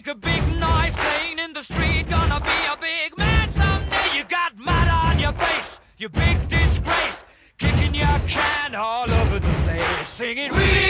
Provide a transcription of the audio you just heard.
make a big noise playing in the street. Gonna be a big man someday. You got mud on your face, you big disgrace. Kicking your can all over the place, singing, We